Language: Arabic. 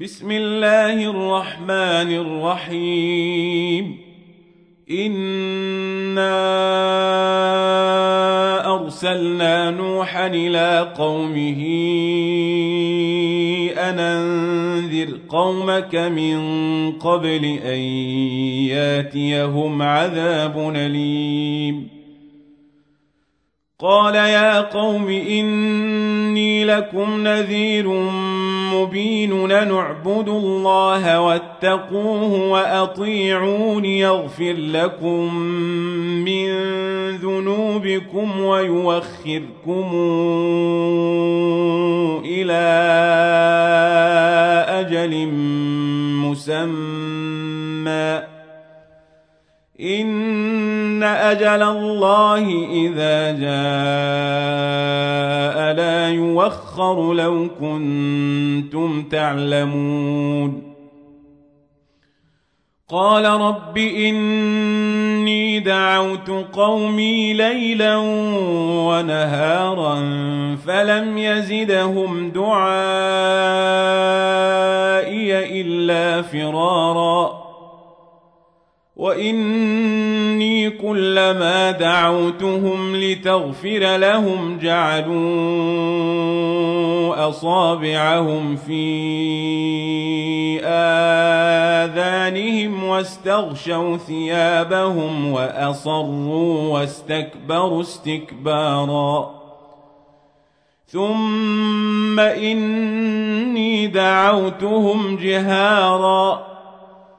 بسم الله الرحمن الرحيم. إنا أرسلنا نوحا إلى قومه أن أنذر قومك من قبل أن ياتيهم عذاب أليم. قال يا قوم إني لكم نذير مبين نعبد الله واتقوه وأطيعون يغفر لكم من ذنوبكم ويوخركم إلى أجل مسمى. إن أجل الله إذا جاء لا يوخر لو كنتم تعلمون قال رب إني دعوت قومي ليلا ونهارا فلم يزدهم دعائي إلا فرارا وإني كلما دعوتهم لتغفر لهم جعلوا أصابعهم في آذانهم واستغشوا ثيابهم وأصروا واستكبروا استكبارا ثم إني دعوتهم جهاراً